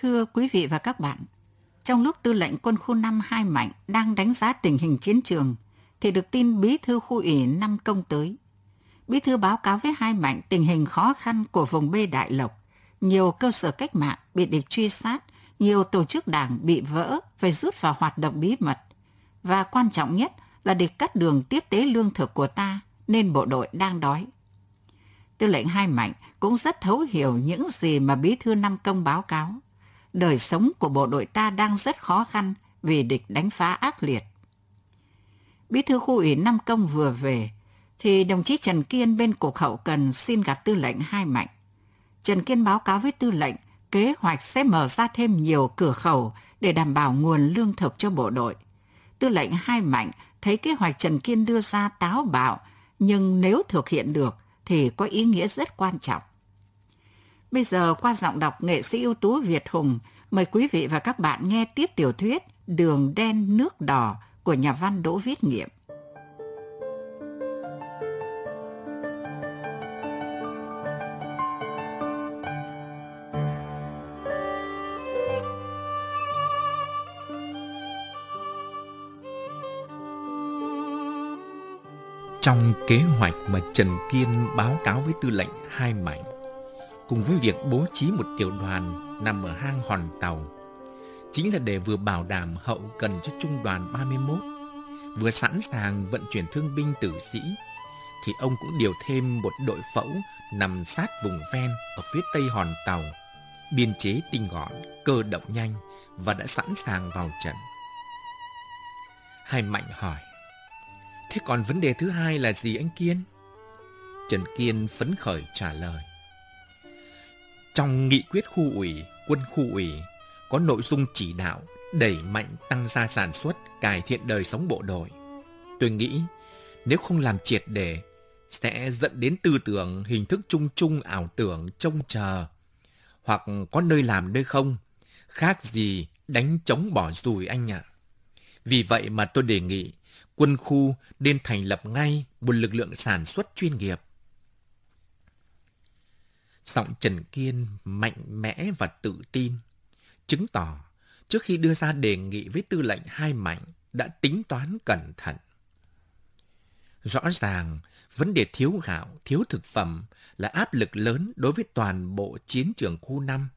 Thưa quý vị và các bạn, trong lúc tư lệnh quân khu 5 Hai Mạnh đang đánh giá tình hình chiến trường, thì được tin bí thư khu ủy năm công tới. Bí thư báo cáo với Hai Mạnh tình hình khó khăn của vùng B Đại Lộc. Nhiều cơ sở cách mạng bị địch truy sát, nhiều tổ chức đảng bị vỡ phải rút vào hoạt động bí mật. Và quan trọng nhất là địch cắt đường tiếp tế lương thực của ta nên bộ đội đang đói. Tư lệnh Hai Mạnh cũng rất thấu hiểu những gì mà bí thư Năm Công báo cáo. Đời sống của bộ đội ta đang rất khó khăn vì địch đánh phá ác liệt. Bí thư khu ủy Nam Công vừa về, thì đồng chí Trần Kiên bên Cục Hậu Cần xin gặp tư lệnh Hai Mạnh. Trần Kiên báo cáo với tư lệnh kế hoạch sẽ mở ra thêm nhiều cửa khẩu để đảm bảo nguồn lương thực cho bộ đội. Tư lệnh Hai Mạnh thấy kế hoạch Trần Kiên đưa ra táo bạo, nhưng nếu thực hiện được thì có ý nghĩa rất quan trọng. Bây giờ qua giọng đọc nghệ sĩ ưu tú Việt Hùng, mời quý vị và các bạn nghe tiếp tiểu thuyết Đường đen nước đỏ của nhà văn Đỗ Viết Nghiệm. Trong kế hoạch mà Trần Kiên báo cáo với tư lệnh Hai mảnh cùng với việc bố trí một tiểu đoàn nằm ở hang hòn tàu, chính là để vừa bảo đảm hậu cần cho trung đoàn 31, vừa sẵn sàng vận chuyển thương binh tử sĩ, thì ông cũng điều thêm một đội phẫu nằm sát vùng ven ở phía tây hòn tàu, biên chế tinh gọn, cơ động nhanh và đã sẵn sàng vào trận. Hai Mạnh hỏi, Thế còn vấn đề thứ hai là gì anh Kiên? Trần Kiên phấn khởi trả lời. Trong nghị quyết khu ủy, quân khu ủy có nội dung chỉ đạo đẩy mạnh tăng gia sản xuất, cải thiện đời sống bộ đội. Tôi nghĩ nếu không làm triệt để sẽ dẫn đến tư tưởng hình thức chung chung ảo tưởng trông chờ hoặc có nơi làm nơi không, khác gì đánh chống bỏ rùi anh ạ. Vì vậy mà tôi đề nghị quân khu nên thành lập ngay một lực lượng sản xuất chuyên nghiệp. Giọng Trần Kiên mạnh mẽ và tự tin, chứng tỏ trước khi đưa ra đề nghị với tư lệnh hai mạnh đã tính toán cẩn thận. Rõ ràng, vấn đề thiếu gạo, thiếu thực phẩm là áp lực lớn đối với toàn bộ chiến trường khu 5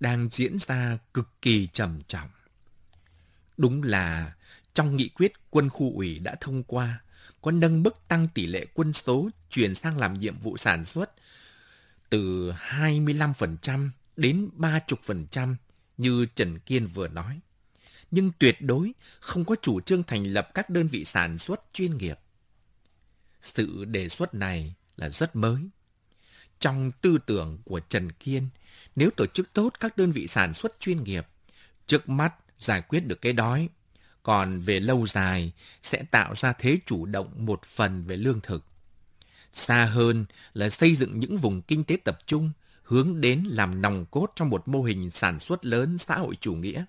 đang diễn ra cực kỳ trầm trọng. Đúng là trong nghị quyết quân khu ủy đã thông qua, có nâng mức tăng tỷ lệ quân số chuyển sang làm nhiệm vụ sản xuất từ 25% đến 30% như Trần Kiên vừa nói. Nhưng tuyệt đối không có chủ trương thành lập các đơn vị sản xuất chuyên nghiệp. Sự đề xuất này là rất mới. Trong tư tưởng của Trần Kiên, nếu tổ chức tốt các đơn vị sản xuất chuyên nghiệp, trước mắt giải quyết được cái đói, còn về lâu dài sẽ tạo ra thế chủ động một phần về lương thực. Xa hơn là xây dựng những vùng kinh tế tập trung hướng đến làm nòng cốt trong một mô hình sản xuất lớn xã hội chủ nghĩa,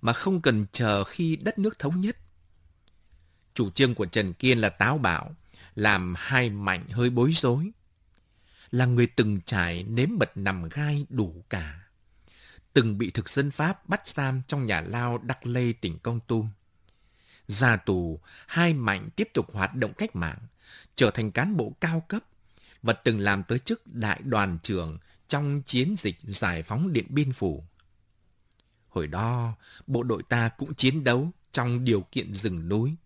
mà không cần chờ khi đất nước thống nhất. Chủ trương của Trần Kiên là táo bạo, làm hai mạnh hơi bối rối. Là người từng trải nếm mật nằm gai đủ cả. Từng bị thực dân Pháp bắt giam trong nhà lao Đắc Lê tỉnh Công Tum ra tù, hai mạnh tiếp tục hoạt động cách mạng, trở thành cán bộ cao cấp và từng làm tới chức đại đoàn trưởng trong chiến dịch giải phóng Điện Biên Phủ. Hồi đó, bộ đội ta cũng chiến đấu trong điều kiện rừng núi,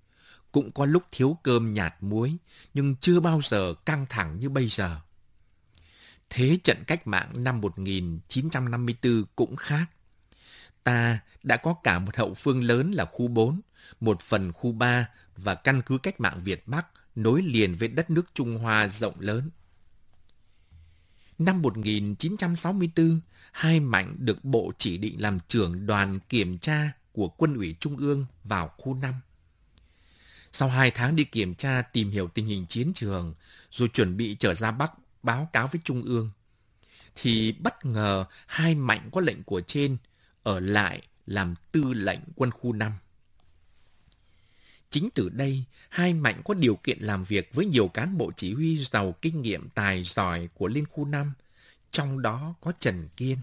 cũng có lúc thiếu cơm nhạt muối, nhưng chưa bao giờ căng thẳng như bây giờ. Thế trận cách mạng năm 1954 cũng khác. Ta đã có cả một hậu phương lớn là khu 4, một phần khu 3 và căn cứ cách mạng Việt Bắc nối liền với đất nước Trung Hoa rộng lớn. Năm 1964, Hai Mạnh được Bộ chỉ định làm trưởng đoàn kiểm tra của Quân ủy Trung ương vào khu 5. Sau hai tháng đi kiểm tra tìm hiểu tình hình chiến trường, rồi chuẩn bị trở ra Bắc báo cáo với Trung ương, thì bất ngờ Hai Mạnh có lệnh của trên ở lại làm tư lệnh quân khu 5. Chính từ đây, hai mạnh có điều kiện làm việc với nhiều cán bộ chỉ huy giàu kinh nghiệm tài giỏi của Liên khu 5, trong đó có Trần Kiên.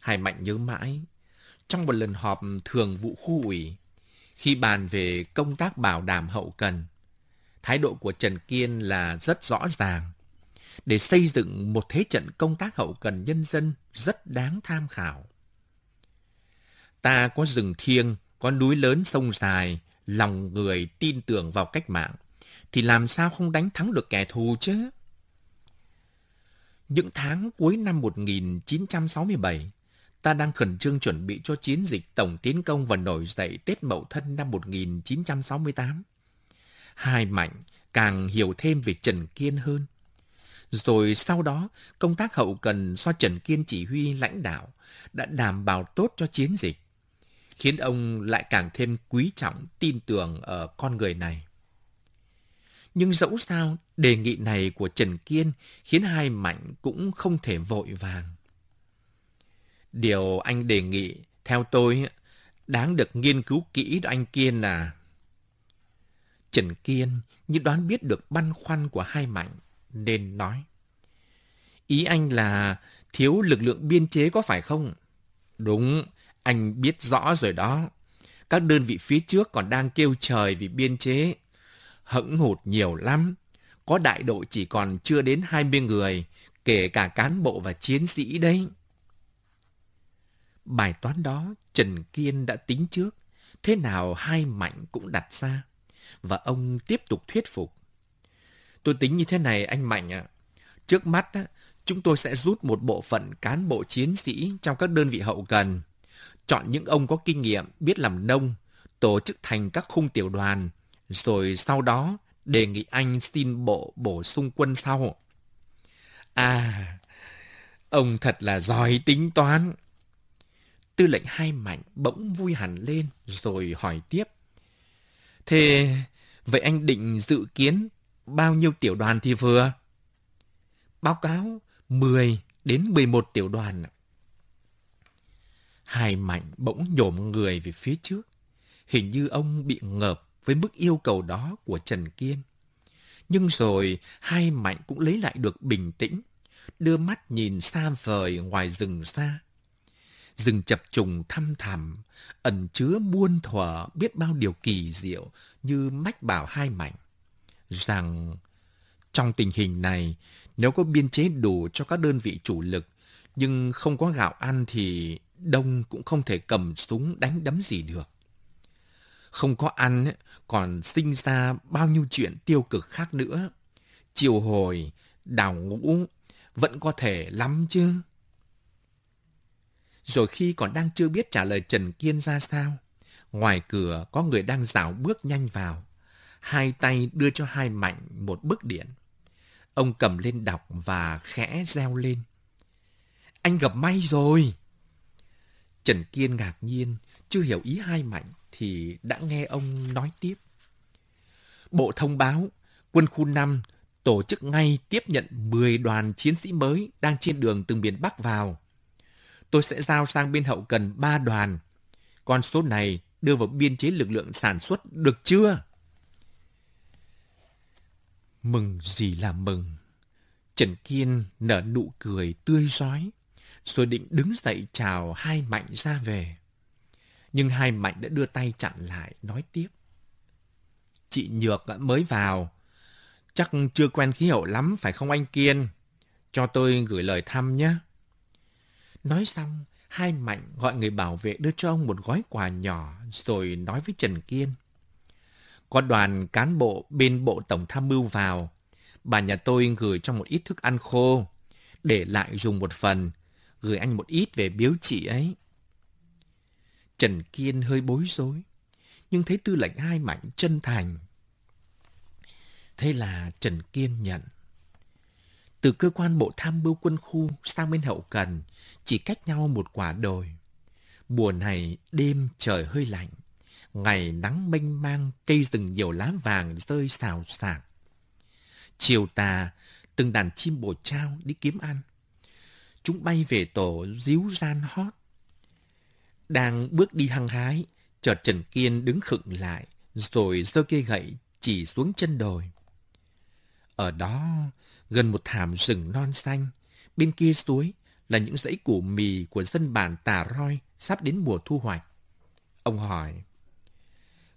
Hai Mạnh nhớ mãi, trong một lần họp thường vụ khu ủy, khi bàn về công tác bảo đảm hậu cần, thái độ của Trần Kiên là rất rõ ràng. Để xây dựng một thế trận công tác hậu cần nhân dân rất đáng tham khảo. Ta có rừng thiêng, có núi lớn sông dài, lòng người tin tưởng vào cách mạng, thì làm sao không đánh thắng được kẻ thù chứ? Những tháng cuối năm 1967, ta đang khẩn trương chuẩn bị cho chiến dịch tổng tiến công và nổi dậy Tết Mậu Thân năm 1968. Hai Mạnh càng hiểu thêm về Trần Kiên hơn. Rồi sau đó, công tác hậu cần do Trần Kiên chỉ huy lãnh đạo đã đảm bảo tốt cho chiến dịch, khiến ông lại càng thêm quý trọng tin tưởng ở con người này. Nhưng dẫu sao, đề nghị này của Trần Kiên khiến hai Mạnh cũng không thể vội vàng. Điều anh đề nghị, theo tôi, đáng được nghiên cứu kỹ đó anh Kiên là... Trần Kiên như đoán biết được băn khoăn của hai Mạnh, nên nói. Ý anh là thiếu lực lượng biên chế có phải không? Đúng, anh biết rõ rồi đó. Các đơn vị phía trước còn đang kêu trời vì biên chế. Hững hụt nhiều lắm. Có đại đội chỉ còn chưa đến 20 người, kể cả cán bộ và chiến sĩ đấy. Bài toán đó Trần Kiên đã tính trước, thế nào hai mạnh cũng đặt ra. Và ông tiếp tục thuyết phục. Tôi tính như thế này anh Mạnh ạ. Trước mắt chúng tôi sẽ rút một bộ phận cán bộ chiến sĩ trong các đơn vị hậu cần. Chọn những ông có kinh nghiệm, biết làm nông, tổ chức thành các khung tiểu đoàn, rồi sau đó đề nghị anh xin bộ bổ sung quân sau. À, ông thật là giỏi tính toán. Tư lệnh hai mạnh bỗng vui hẳn lên rồi hỏi tiếp. Thế vậy anh định dự kiến bao nhiêu tiểu đoàn thì vừa? Báo cáo 10 đến 11 tiểu đoàn. Hai mạnh bỗng nhổm người về phía trước. Hình như ông bị ngợp với mức yêu cầu đó của Trần Kiên. Nhưng rồi hai mạnh cũng lấy lại được bình tĩnh, đưa mắt nhìn xa vời ngoài rừng xa rừng chập trùng thăm thẳm, ẩn chứa muôn thuở biết bao điều kỳ diệu như mách bảo hai mạnh. Rằng trong tình hình này, nếu có biên chế đủ cho các đơn vị chủ lực, nhưng không có gạo ăn thì đông cũng không thể cầm súng đánh đấm gì được. Không có ăn còn sinh ra bao nhiêu chuyện tiêu cực khác nữa. Chiều hồi, đào ngũ vẫn có thể lắm chứ. Rồi khi còn đang chưa biết trả lời Trần Kiên ra sao, ngoài cửa có người đang dạo bước nhanh vào. Hai tay đưa cho hai mạnh một bức điện. Ông cầm lên đọc và khẽ reo lên. Anh gặp may rồi! Trần Kiên ngạc nhiên, chưa hiểu ý hai mạnh thì đã nghe ông nói tiếp. Bộ thông báo, quân khu 5 tổ chức ngay tiếp nhận 10 đoàn chiến sĩ mới đang trên đường từ miền Bắc vào tôi sẽ giao sang bên hậu cần 3 đoàn. Con số này đưa vào biên chế lực lượng sản xuất được chưa? Mừng gì là mừng. Trần Kiên nở nụ cười tươi rói, rồi định đứng dậy chào hai mạnh ra về. Nhưng hai mạnh đã đưa tay chặn lại, nói tiếp. Chị Nhược mới vào, chắc chưa quen khí hậu lắm phải không anh Kiên? Cho tôi gửi lời thăm nhé. Nói xong, hai mạnh gọi người bảo vệ đưa cho ông một gói quà nhỏ rồi nói với Trần Kiên. Có đoàn cán bộ bên Bộ Tổng Tham mưu vào. Bà nhà tôi gửi cho một ít thức ăn khô, để lại dùng một phần, gửi anh một ít về biếu chị ấy. Trần Kiên hơi bối rối, nhưng thấy tư lệnh hai mạnh chân thành. Thế là Trần Kiên nhận. Từ cơ quan bộ tham mưu quân khu sang bên hậu cần, chỉ cách nhau một quả đồi. Mùa này đêm trời hơi lạnh, ngày nắng mênh mang, cây rừng nhiều lá vàng rơi xào xạc. Chiều tà, từng đàn chim bồ trao đi kiếm ăn. Chúng bay về tổ díu gian hót. Đang bước đi hăng hái, chợt Trần Kiên đứng khựng lại, rồi giơ cây gậy chỉ xuống chân đồi. Ở đó, gần một thảm rừng non xanh, bên kia suối là những dãy củ mì của dân bản Tà Roi sắp đến mùa thu hoạch. Ông hỏi,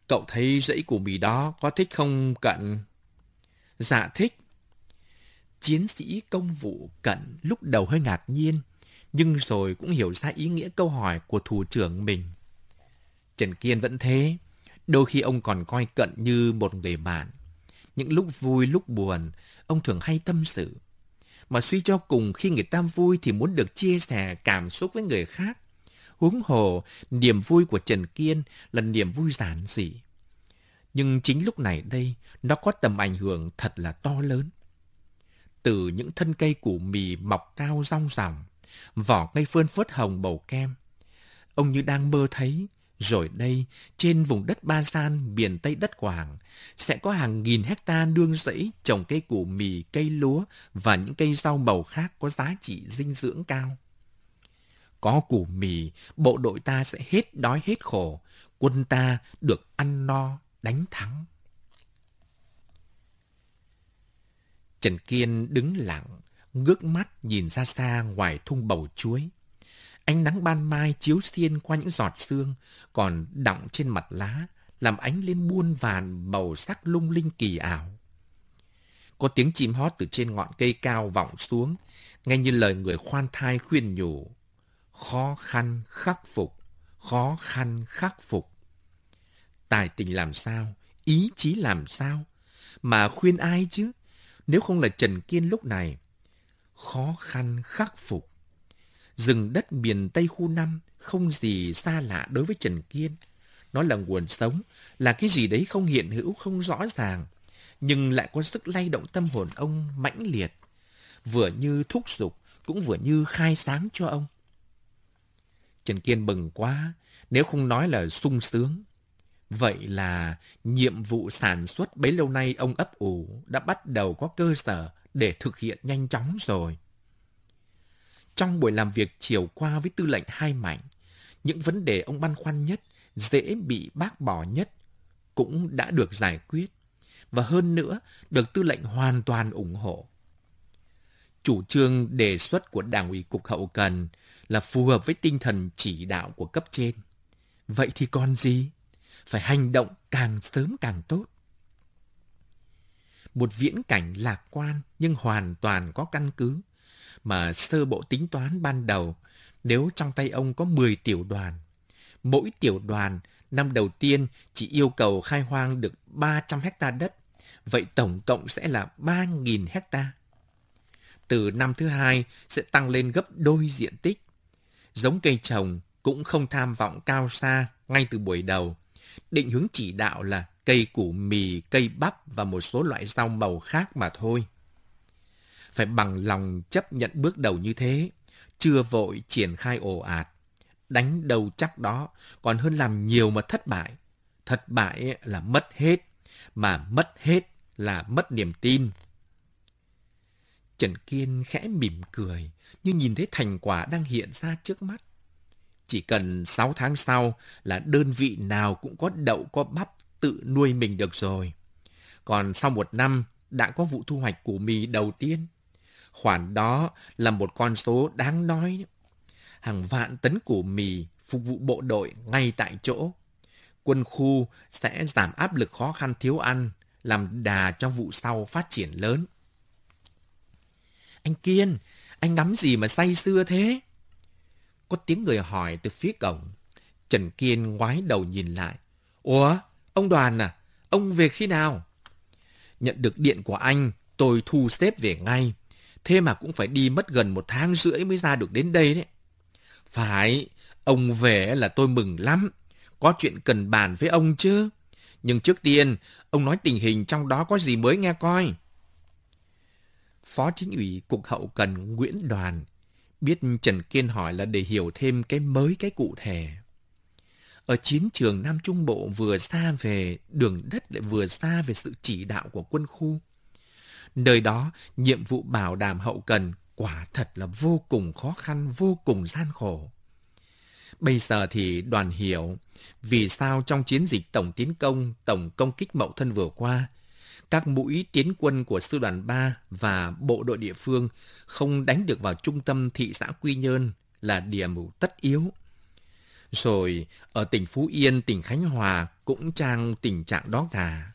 cậu thấy dãy củ mì đó có thích không Cận? Dạ thích. Chiến sĩ công vụ Cận lúc đầu hơi ngạc nhiên, nhưng rồi cũng hiểu ra ý nghĩa câu hỏi của thủ trưởng mình. Trần Kiên vẫn thế, đôi khi ông còn coi Cận như một người bạn. Những lúc vui lúc buồn, ông thường hay tâm sự. Mà suy cho cùng khi người ta vui thì muốn được chia sẻ cảm xúc với người khác. Huống hồ, niềm vui của Trần Kiên là niềm vui giản dị. Nhưng chính lúc này đây, nó có tầm ảnh hưởng thật là to lớn. Từ những thân cây củ mì mọc cao rong ròng, vỏ cây phơn phớt hồng bầu kem. Ông như đang mơ thấy, rồi đây, trên vùng đất Ba San, miền Tây đất Quảng, sẽ có hàng nghìn hecta nương rẫy trồng cây củ mì, cây lúa và những cây rau màu khác có giá trị dinh dưỡng cao. Có củ mì, bộ đội ta sẽ hết đói hết khổ, quân ta được ăn no, đánh thắng. Trần Kiên đứng lặng, ngước mắt nhìn ra xa ngoài thung bầu chuối. Ánh nắng ban mai chiếu xiên qua những giọt sương, còn đọng trên mặt lá, làm ánh lên buôn vàn màu sắc lung linh kỳ ảo. Có tiếng chim hót từ trên ngọn cây cao vọng xuống, nghe như lời người khoan thai khuyên nhủ. Khó khăn khắc phục, khó khăn khắc phục. Tài tình làm sao, ý chí làm sao, mà khuyên ai chứ, nếu không là Trần Kiên lúc này. Khó khăn khắc phục. Rừng đất miền Tây khu 5 không gì xa lạ đối với Trần Kiên. Nó là nguồn sống, là cái gì đấy không hiện hữu, không rõ ràng, nhưng lại có sức lay động tâm hồn ông mãnh liệt. Vừa như thúc giục, cũng vừa như khai sáng cho ông. Trần Kiên mừng quá, nếu không nói là sung sướng. Vậy là nhiệm vụ sản xuất bấy lâu nay ông ấp ủ đã bắt đầu có cơ sở để thực hiện nhanh chóng rồi. Trong buổi làm việc chiều qua với tư lệnh hai mảnh những vấn đề ông băn khoăn nhất, dễ bị bác bỏ nhất, cũng đã được giải quyết. Và hơn nữa, được tư lệnh hoàn toàn ủng hộ. Chủ trương đề xuất của Đảng ủy Cục Hậu Cần là phù hợp với tinh thần chỉ đạo của cấp trên. Vậy thì còn gì? Phải hành động càng sớm càng tốt. Một viễn cảnh lạc quan nhưng hoàn toàn có căn cứ mà sơ bộ tính toán ban đầu, nếu trong tay ông có 10 tiểu đoàn, mỗi tiểu đoàn năm đầu tiên chỉ yêu cầu khai hoang được 300 hecta đất, vậy tổng cộng sẽ là 3.000 hecta. Từ năm thứ hai sẽ tăng lên gấp đôi diện tích. Giống cây trồng cũng không tham vọng cao xa ngay từ buổi đầu. Định hướng chỉ đạo là cây củ mì, cây bắp và một số loại rau màu khác mà thôi phải bằng lòng chấp nhận bước đầu như thế, chưa vội triển khai ồ ạt. Đánh đầu chắc đó còn hơn làm nhiều mà thất bại. Thất bại là mất hết, mà mất hết là mất niềm tin. Trần Kiên khẽ mỉm cười, như nhìn thấy thành quả đang hiện ra trước mắt. Chỉ cần 6 tháng sau là đơn vị nào cũng có đậu có bắp tự nuôi mình được rồi. Còn sau một năm đã có vụ thu hoạch củ mì đầu tiên. Khoản đó là một con số đáng nói. Hàng vạn tấn củ mì phục vụ bộ đội ngay tại chỗ. Quân khu sẽ giảm áp lực khó khăn thiếu ăn, làm đà cho vụ sau phát triển lớn. Anh Kiên, anh ngắm gì mà say sưa thế? Có tiếng người hỏi từ phía cổng. Trần Kiên ngoái đầu nhìn lại. Ủa, ông đoàn à, ông về khi nào? Nhận được điện của anh, tôi thu xếp về ngay. Thế mà cũng phải đi mất gần một tháng rưỡi mới ra được đến đây đấy. Phải, ông về là tôi mừng lắm. Có chuyện cần bàn với ông chứ. Nhưng trước tiên, ông nói tình hình trong đó có gì mới nghe coi. Phó chính ủy Cục Hậu Cần Nguyễn Đoàn biết Trần Kiên hỏi là để hiểu thêm cái mới cái cụ thể. Ở chiến trường Nam Trung Bộ vừa xa về đường đất lại vừa xa về sự chỉ đạo của quân khu. Nơi đó, nhiệm vụ bảo đảm hậu cần quả thật là vô cùng khó khăn, vô cùng gian khổ. Bây giờ thì đoàn hiểu vì sao trong chiến dịch tổng tiến công, tổng công kích mậu thân vừa qua, các mũi tiến quân của sư đoàn 3 và bộ đội địa phương không đánh được vào trung tâm thị xã Quy Nhơn là điểm tất yếu. Rồi ở tỉnh Phú Yên, tỉnh Khánh Hòa cũng trang tình trạng đó cả.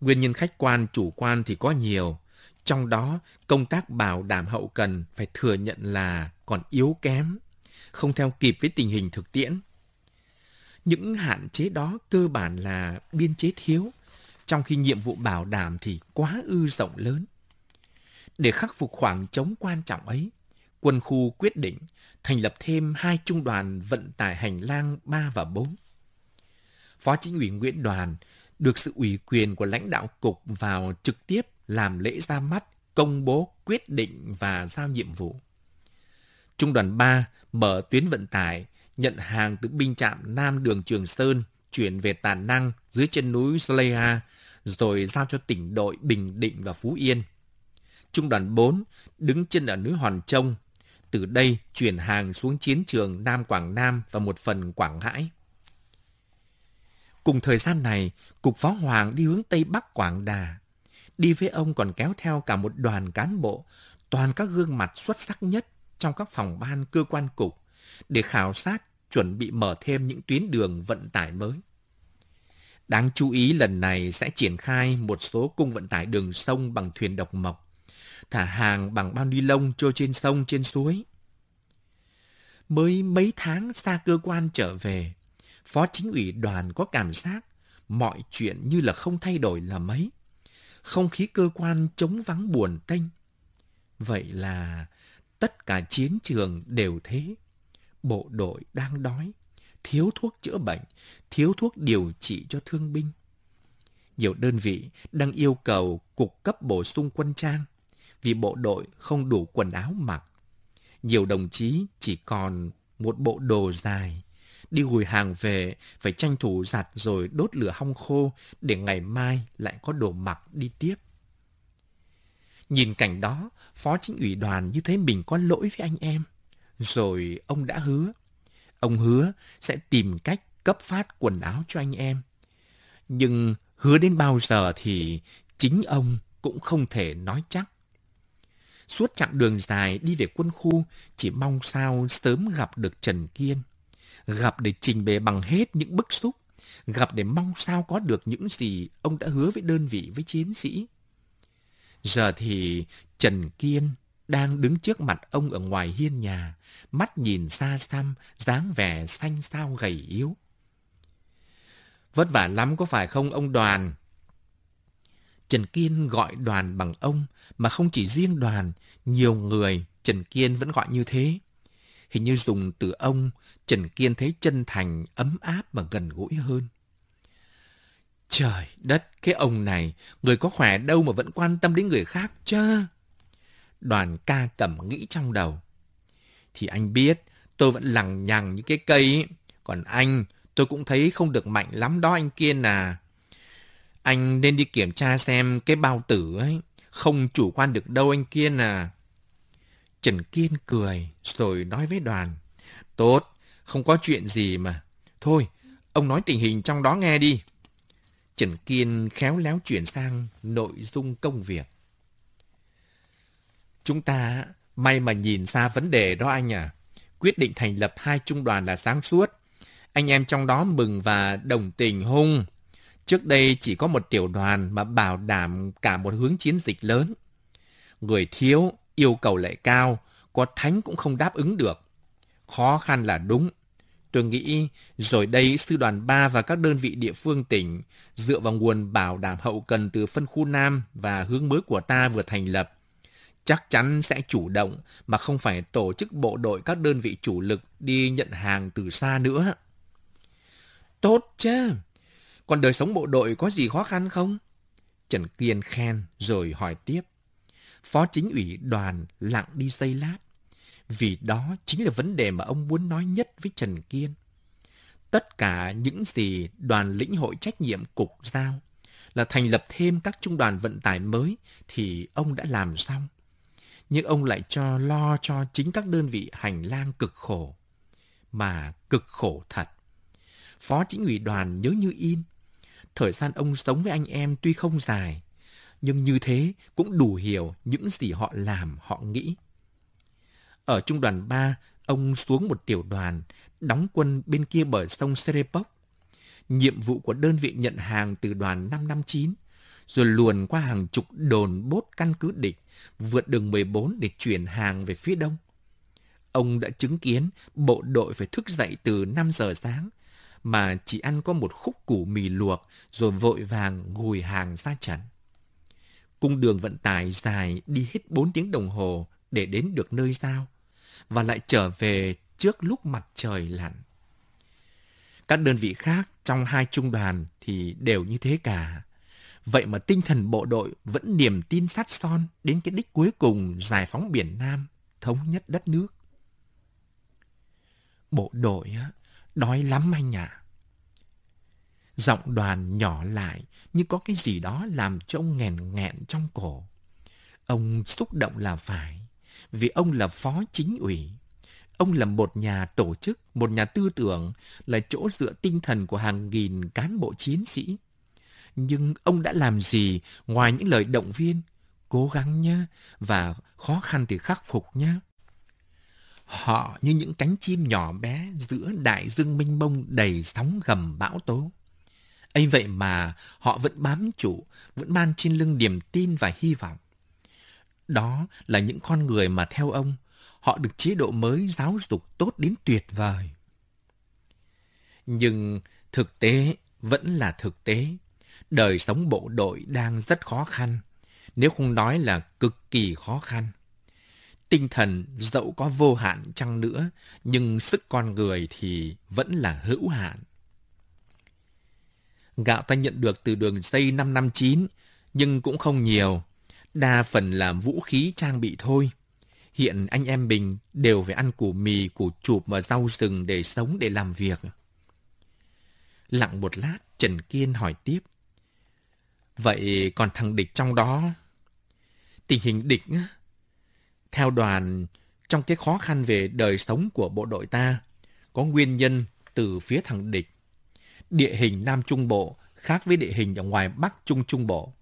Nguyên nhân khách quan, chủ quan thì có nhiều. Trong đó, công tác bảo đảm hậu cần phải thừa nhận là còn yếu kém, không theo kịp với tình hình thực tiễn. Những hạn chế đó cơ bản là biên chế thiếu, trong khi nhiệm vụ bảo đảm thì quá ư rộng lớn. Để khắc phục khoảng trống quan trọng ấy, quân khu quyết định thành lập thêm hai trung đoàn vận tải hành lang 3 và 4. Phó chính ủy Nguyễn Đoàn được sự ủy quyền của lãnh đạo cục vào trực tiếp làm lễ ra mắt, công bố quyết định và giao nhiệm vụ. Trung đoàn 3 mở tuyến vận tải, nhận hàng từ binh trạm Nam đường Trường Sơn, chuyển về Tà Năng dưới chân núi Slea, rồi giao cho tỉnh đội Bình Định và Phú Yên. Trung đoàn 4 đứng chân ở núi Hòn Trông, từ đây chuyển hàng xuống chiến trường Nam Quảng Nam và một phần Quảng Ngãi. Cùng thời gian này, Cục Phó Hoàng đi hướng Tây Bắc Quảng Đà. Đi với ông còn kéo theo cả một đoàn cán bộ, toàn các gương mặt xuất sắc nhất trong các phòng ban cơ quan cục, để khảo sát chuẩn bị mở thêm những tuyến đường vận tải mới. Đáng chú ý lần này sẽ triển khai một số cung vận tải đường sông bằng thuyền độc mộc, thả hàng bằng bao ni lông trôi trên sông trên suối. Mới mấy tháng xa cơ quan trở về, Phó chính ủy đoàn có cảm giác mọi chuyện như là không thay đổi là mấy. Không khí cơ quan trống vắng buồn tênh. Vậy là tất cả chiến trường đều thế. Bộ đội đang đói, thiếu thuốc chữa bệnh, thiếu thuốc điều trị cho thương binh. Nhiều đơn vị đang yêu cầu cục cấp bổ sung quân trang vì bộ đội không đủ quần áo mặc. Nhiều đồng chí chỉ còn một bộ đồ dài, đi gùi hàng về phải tranh thủ giặt rồi đốt lửa hong khô để ngày mai lại có đồ mặc đi tiếp. Nhìn cảnh đó, phó chính ủy đoàn như thế mình có lỗi với anh em. Rồi ông đã hứa. Ông hứa sẽ tìm cách cấp phát quần áo cho anh em. Nhưng hứa đến bao giờ thì chính ông cũng không thể nói chắc. Suốt chặng đường dài đi về quân khu, chỉ mong sao sớm gặp được Trần Kiên. Gặp để trình bày bằng hết những bức xúc. Gặp để mong sao có được những gì ông đã hứa với đơn vị với chiến sĩ. Giờ thì Trần Kiên đang đứng trước mặt ông ở ngoài hiên nhà, mắt nhìn xa xăm, dáng vẻ xanh xao gầy yếu. Vất vả lắm có phải không ông đoàn? Trần Kiên gọi đoàn bằng ông, mà không chỉ riêng đoàn, nhiều người Trần Kiên vẫn gọi như thế. Hình như dùng từ ông, Trần Kiên thấy chân thành, ấm áp và gần gũi hơn. Trời đất, cái ông này, người có khỏe đâu mà vẫn quan tâm đến người khác chứ? Đoàn ca cẩm nghĩ trong đầu. Thì anh biết, tôi vẫn lằng nhằng những cái cây ấy. Còn anh, tôi cũng thấy không được mạnh lắm đó anh Kiên nà Anh nên đi kiểm tra xem cái bao tử ấy, không chủ quan được đâu anh Kiên nà Trần Kiên cười rồi nói với đoàn. Tốt, không có chuyện gì mà. Thôi, ông nói tình hình trong đó nghe đi. Trần Kiên khéo léo chuyển sang nội dung công việc. Chúng ta may mà nhìn xa vấn đề đó anh à. Quyết định thành lập hai trung đoàn là sáng suốt. Anh em trong đó mừng và đồng tình hung. Trước đây chỉ có một tiểu đoàn mà bảo đảm cả một hướng chiến dịch lớn. Người thiếu, yêu cầu lại cao, có thánh cũng không đáp ứng được. Khó khăn là đúng. Tôi nghĩ rồi đây sư đoàn 3 và các đơn vị địa phương tỉnh dựa vào nguồn bảo đảm hậu cần từ phân khu Nam và hướng mới của ta vừa thành lập chắc chắn sẽ chủ động mà không phải tổ chức bộ đội các đơn vị chủ lực đi nhận hàng từ xa nữa. Tốt chứ. Còn đời sống bộ đội có gì khó khăn không? Trần Kiên khen rồi hỏi tiếp. Phó chính ủy đoàn lặng đi xây lát. Vì đó chính là vấn đề mà ông muốn nói nhất với Trần Kiên. Tất cả những gì đoàn lĩnh hội trách nhiệm cục giao là thành lập thêm các trung đoàn vận tải mới thì ông đã làm xong. Nhưng ông lại cho lo cho chính các đơn vị hành lang cực khổ. Mà cực khổ thật. Phó chính ủy đoàn nhớ như in. thời gian ông sống với anh em tuy không dài, nhưng như thế cũng đủ hiểu những gì họ làm, họ nghĩ. Ở trung đoàn 3, ông xuống một tiểu đoàn, đóng quân bên kia bờ sông Serepok. Nhiệm vụ của đơn vị nhận hàng từ đoàn 559, rồi luồn qua hàng chục đồn bốt căn cứ địch, vượt đường 14 để chuyển hàng về phía đông. Ông đã chứng kiến bộ đội phải thức dậy từ 5 giờ sáng, mà chỉ ăn có một khúc củ mì luộc rồi vội vàng gùi hàng ra trận. Cung đường vận tải dài đi hết 4 tiếng đồng hồ để đến được nơi giao và lại trở về trước lúc mặt trời lặn. Các đơn vị khác trong hai trung đoàn thì đều như thế cả. Vậy mà tinh thần bộ đội vẫn niềm tin sắt son đến cái đích cuối cùng giải phóng biển Nam, thống nhất đất nước. Bộ đội á, đói lắm anh ạ. À. Giọng đoàn nhỏ lại như có cái gì đó làm cho ông nghèn nghẹn trong cổ. Ông xúc động là phải, vì ông là phó chính ủy. Ông là một nhà tổ chức, một nhà tư tưởng, là chỗ dựa tinh thần của hàng nghìn cán bộ chiến sĩ. Nhưng ông đã làm gì ngoài những lời động viên, cố gắng nhé, và khó khăn thì khắc phục nhé. Họ như những cánh chim nhỏ bé giữa đại dương mênh mông đầy sóng gầm bão tố ấy vậy mà họ vẫn bám trụ, vẫn mang trên lưng niềm tin và hy vọng. Đó là những con người mà theo ông, họ được chế độ mới giáo dục tốt đến tuyệt vời. Nhưng thực tế vẫn là thực tế. Đời sống bộ đội đang rất khó khăn, nếu không nói là cực kỳ khó khăn. Tinh thần dẫu có vô hạn chăng nữa, nhưng sức con người thì vẫn là hữu hạn. Gạo ta nhận được từ đường dây 559, nhưng cũng không nhiều. Đa phần là vũ khí trang bị thôi. Hiện anh em mình đều phải ăn củ mì, củ chụp và rau rừng để sống, để làm việc. Lặng một lát, Trần Kiên hỏi tiếp. Vậy còn thằng địch trong đó? Tình hình địch, theo đoàn, trong cái khó khăn về đời sống của bộ đội ta, có nguyên nhân từ phía thằng địch địa hình Nam Trung Bộ khác với địa hình ở ngoài Bắc Trung Trung Bộ.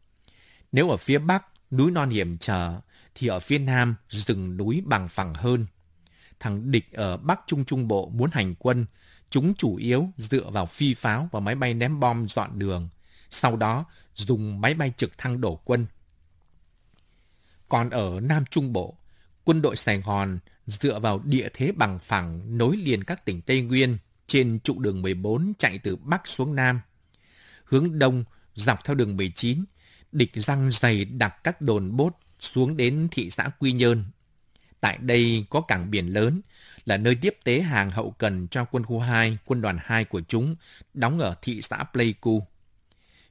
Nếu ở phía Bắc núi non hiểm trở, thì ở phía Nam rừng núi bằng phẳng hơn. Thằng địch ở Bắc Trung Trung Bộ muốn hành quân, chúng chủ yếu dựa vào phi pháo và máy bay ném bom dọn đường, sau đó dùng máy bay trực thăng đổ quân. Còn ở Nam Trung Bộ, quân đội Sài Gòn dựa vào địa thế bằng phẳng nối liền các tỉnh Tây Nguyên, trên trục đường 14 chạy từ Bắc xuống Nam. Hướng Đông dọc theo đường 19, địch răng dày đặt các đồn bốt xuống đến thị xã Quy Nhơn. Tại đây có cảng biển lớn, là nơi tiếp tế hàng hậu cần cho quân khu 2, quân đoàn 2 của chúng, đóng ở thị xã Pleiku.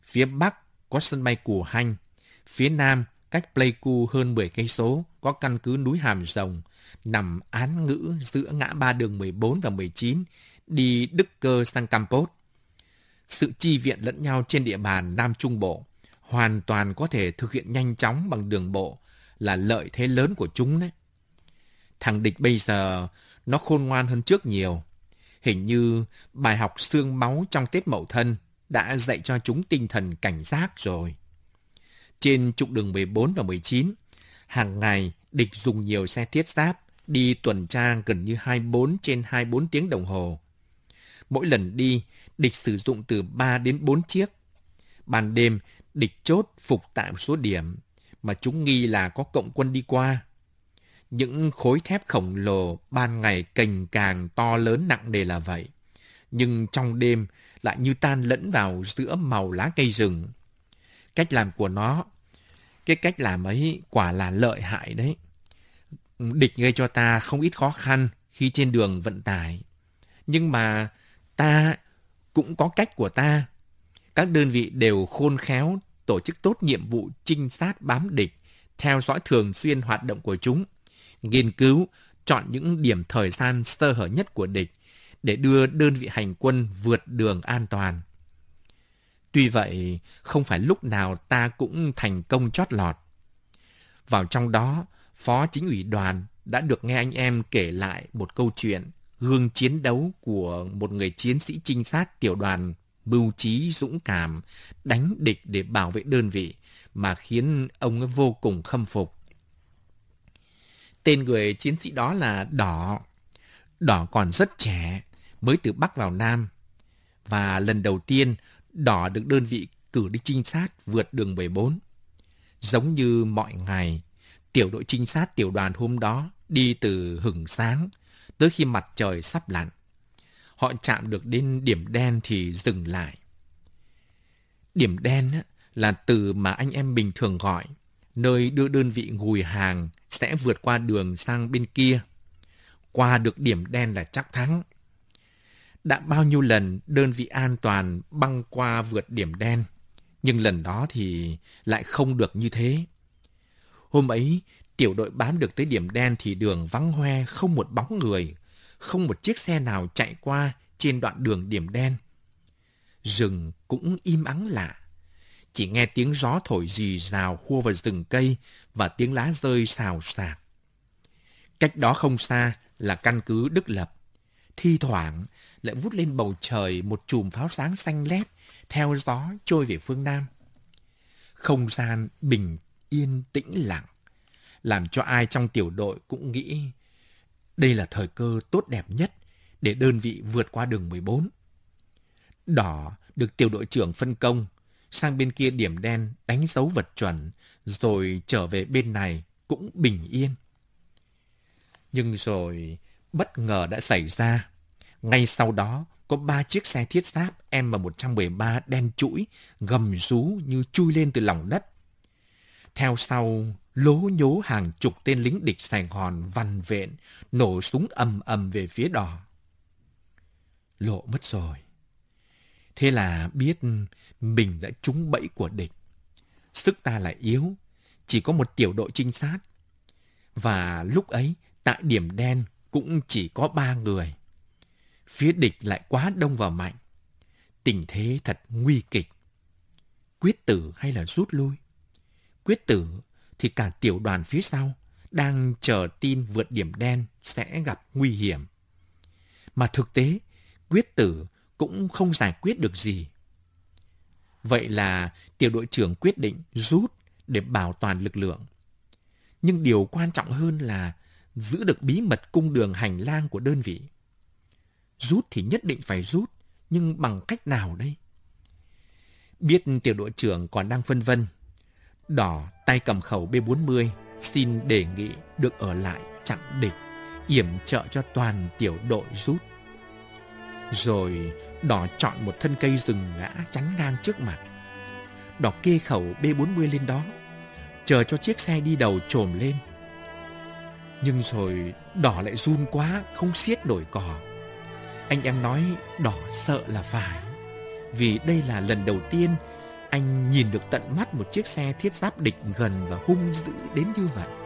Phía Bắc có sân bay Cù Hanh, phía Nam cách Pleiku hơn 10 cây số có căn cứ núi Hàm Rồng, nằm án ngữ giữa ngã ba đường 14 và 19, đi Đức Cơ sang Campos. Sự chi viện lẫn nhau trên địa bàn Nam Trung Bộ hoàn toàn có thể thực hiện nhanh chóng bằng đường bộ là lợi thế lớn của chúng đấy. Thằng địch bây giờ nó khôn ngoan hơn trước nhiều. Hình như bài học xương máu trong Tết Mậu Thân đã dạy cho chúng tinh thần cảnh giác rồi. Trên trục đường 14 và 19, hàng ngày địch dùng nhiều xe thiết giáp đi tuần tra gần như 24 trên 24 tiếng đồng hồ. Mỗi lần đi, địch sử dụng từ 3 đến 4 chiếc. Ban đêm, địch chốt phục tại một số điểm mà chúng nghi là có cộng quân đi qua. Những khối thép khổng lồ ban ngày cành càng to lớn nặng nề là vậy. Nhưng trong đêm lại như tan lẫn vào giữa màu lá cây rừng. Cách làm của nó, cái cách làm ấy quả là lợi hại đấy. Địch gây cho ta không ít khó khăn khi trên đường vận tải. Nhưng mà Ta cũng có cách của ta. Các đơn vị đều khôn khéo tổ chức tốt nhiệm vụ trinh sát bám địch, theo dõi thường xuyên hoạt động của chúng, nghiên cứu, chọn những điểm thời gian sơ hở nhất của địch để đưa đơn vị hành quân vượt đường an toàn. Tuy vậy, không phải lúc nào ta cũng thành công chót lọt. Vào trong đó, Phó Chính ủy đoàn đã được nghe anh em kể lại một câu chuyện gương chiến đấu của một người chiến sĩ trinh sát tiểu đoàn mưu trí dũng cảm, đánh địch để bảo vệ đơn vị mà khiến ông vô cùng khâm phục. Tên người chiến sĩ đó là Đỏ. Đỏ còn rất trẻ, mới từ Bắc vào Nam. Và lần đầu tiên, Đỏ được đơn vị cử đi trinh sát vượt đường 14. Giống như mọi ngày, tiểu đội trinh sát tiểu đoàn hôm đó đi từ hừng sáng tới khi mặt trời sắp lặn. Họ chạm được đến điểm đen thì dừng lại. Điểm đen là từ mà anh em bình thường gọi, nơi đưa đơn vị ngùi hàng sẽ vượt qua đường sang bên kia. Qua được điểm đen là chắc thắng. Đã bao nhiêu lần đơn vị an toàn băng qua vượt điểm đen, nhưng lần đó thì lại không được như thế. Hôm ấy, tiểu đội bám được tới điểm đen thì đường vắng hoe, không một bóng người, không một chiếc xe nào chạy qua trên đoạn đường điểm đen. Rừng cũng im ắng lạ. Chỉ nghe tiếng gió thổi rì rào khua vào rừng cây và tiếng lá rơi xào xạc. Cách đó không xa là căn cứ Đức Lập. Thi thoảng lại vút lên bầu trời một chùm pháo sáng xanh lét theo gió trôi về phương Nam. Không gian bình yên tĩnh lặng, làm cho ai trong tiểu đội cũng nghĩ đây là thời cơ tốt đẹp nhất để đơn vị vượt qua đường 14. Đỏ được tiểu đội trưởng phân công sang bên kia điểm đen đánh dấu vật chuẩn, rồi trở về bên này cũng bình yên. Nhưng rồi bất ngờ đã xảy ra. Ngay sau đó có ba chiếc xe thiết giáp M113 đen chuỗi gầm rú như chui lên từ lòng đất. Theo sau, lố nhố hàng chục tên lính địch Sài Gòn văn vện, nổ súng ầm ầm về phía đỏ. Lộ mất rồi. Thế là biết mình đã trúng bẫy của địch. Sức ta lại yếu, chỉ có một tiểu đội trinh sát. Và lúc ấy, tại điểm đen cũng chỉ có ba người. Phía địch lại quá đông và mạnh. Tình thế thật nguy kịch. Quyết tử hay là rút lui? Quyết tử thì cả tiểu đoàn phía sau đang chờ tin vượt điểm đen sẽ gặp nguy hiểm. Mà thực tế, quyết tử cũng không giải quyết được gì. Vậy là tiểu đội trưởng quyết định rút để bảo toàn lực lượng. Nhưng điều quan trọng hơn là giữ được bí mật cung đường hành lang của đơn vị. Rút thì nhất định phải rút, nhưng bằng cách nào đây? Biết tiểu đội trưởng còn đang phân vân, đỏ tay cầm khẩu B40 xin đề nghị được ở lại chặn địch, yểm trợ cho toàn tiểu đội rút. Rồi đỏ chọn một thân cây rừng ngã chắn ngang trước mặt. Đỏ kê khẩu B40 lên đó, chờ cho chiếc xe đi đầu trồm lên. Nhưng rồi đỏ lại run quá, không xiết nổi cò. Anh em nói đỏ sợ là phải. Vì đây là lần đầu tiên anh nhìn được tận mắt một chiếc xe thiết giáp địch gần và hung dữ đến như vậy.